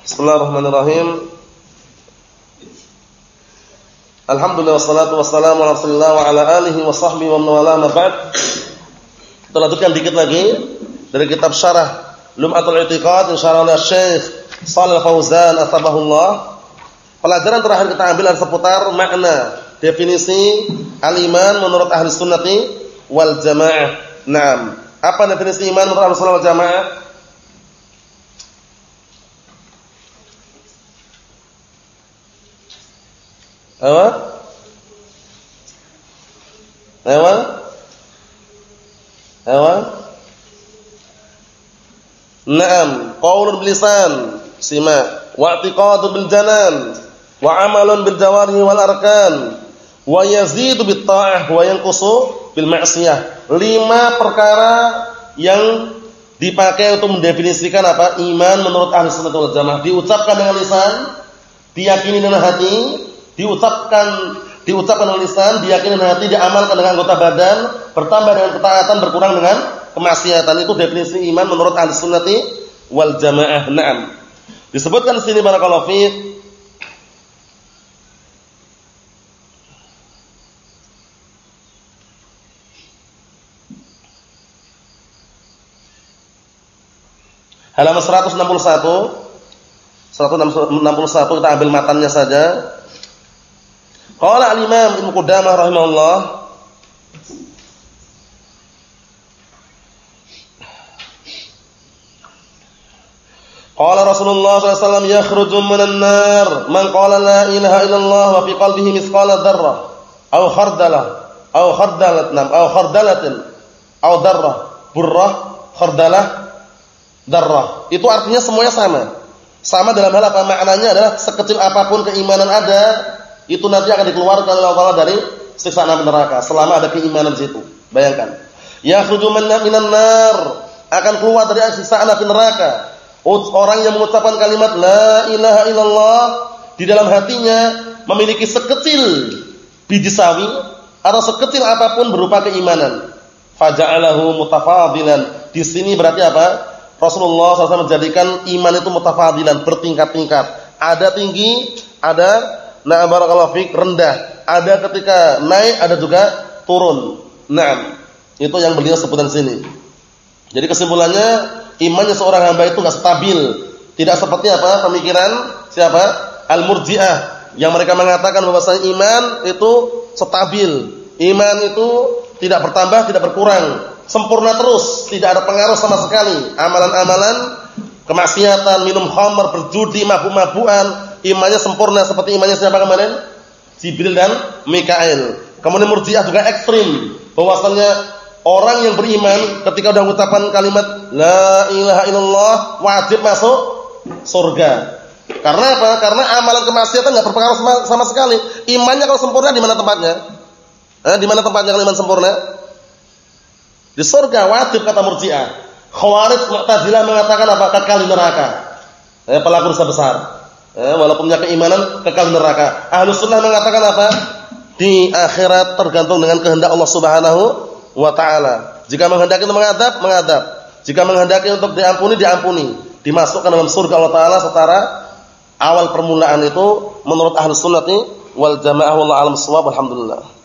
Bismillahirrahmanirrahim. Alhamdulillah wassalatu wassalamu ala Rasulillah wa ala alihi wa sahbihi wa man wala ma ba'd. Kita lanjutkan dikit lagi dari kitab Syarah Lum'atul I'tiqad insyaallah oleh Syekh Shalal Fauzan atabahullah. Pelajaran terakhir kita ambil adalah seputar makna definisi al-iman menurut ahli sunnati wal jamaah. Naam. Apa definisi iman menurut ahli sunnah wal jamaah? Apa? Apa? Apa? Naam, qaulun bil lisan, sima, wa i'tiqadu bil janan, wa amalun bil jawarihi wal arkan, wa yazidu bit ta'ah wa yanqusu bil ma'siyah. Lima perkara yang dipakai untuk mendefinisikan apa? Iman menurut ahli sunnah wal jamaah. Diucapkan dengan lisan, diyakini dengan hati, diucapkan diucapkan dengan lisan, diyakini dengan hati, diamalkan dengan anggota badan, bertambah dengan ketaatan, berkurang dengan kemaksiatan. Itu definisi iman menurut ahli sunnati wal jamaah. Naam. Disebutkan di sini barakallahu fiik Halaman 161 161 kita ambil matanya saja. Qala al-Imam Ibnu Qudamah rahimahullah. Qala Rasulullah wasallam yakhruju minan nar man qala la ilaha illallah wa fi qalbihi mithqala aw khardalah aw aw khardalatin aw burrah khardalah itu artinya semuanya sama. Sama dalam hal apa? Maknanya adalah sekecil apa pun keimanan ada itu nanti akan dikeluarkan oleh Allah dari siksaan api neraka selama ada keimanan di situ. Bayangkan. Yakhruju minan nar akan keluar dari siksaan api neraka. Orang yang mengucapkan kalimat la ilaha illallah di dalam hatinya memiliki sekecil biji sawi atau sekecil apa pun berupa keimanan. Faja'alahu mutafadilan. Di sini berarti apa? Rasulullah SAW menjadikan iman itu mutafadilan bertingkat-tingkat. Ada tinggi, ada Nah, barakallahu fik rendah. Ada ketika naik, ada juga turun. Nah, itu yang beliau sebutkan sini. Jadi kesimpulannya imannya seorang hamba itu enggak stabil. Tidak seperti apa pemikiran siapa? Al-Murji'ah yang mereka mengatakan bahwa iman itu stabil. Iman itu tidak bertambah, tidak berkurang. Sempurna terus, tidak ada pengaruh sama sekali. Amalan-amalan kemaksiatan, minum khamr, berjudi, mabuk-mabukan, imannya sempurna seperti imannya siapa kemarin? Jibril dan Mikael. Kemudian Murji'ah juga ekstrim, bahwasanya orang yang beriman ketika sudah mengucapkan kalimat la ilaha illallah wajib masuk surga. Karena apa? Karena amalan kemaksiatan enggak berpengaruh sama, sama sekali. Imannya kalau sempurna di mana tempatnya? Eh, di mana tempatnya kalau iman sempurna? Di surga wajib kata Murji'ah. Khawarij Mu'tazilah mengatakan apa? Kekal di neraka. Eh, pelaku dosa besar. Eh, walaupun punya keimanan kekal neraka. Ahlus sunnah mengatakan apa? Di akhirat tergantung dengan kehendak Allah Subhanahu wa taala. Jika menghendaki untuk mengadab, mengadab. Jika menghendaki untuk diampuni, diampuni. Dimasukkan dalam surga Allah taala setara awal permulaan itu menurut ahlus sunnah wal jamaah wallahu alam alhamdulillah.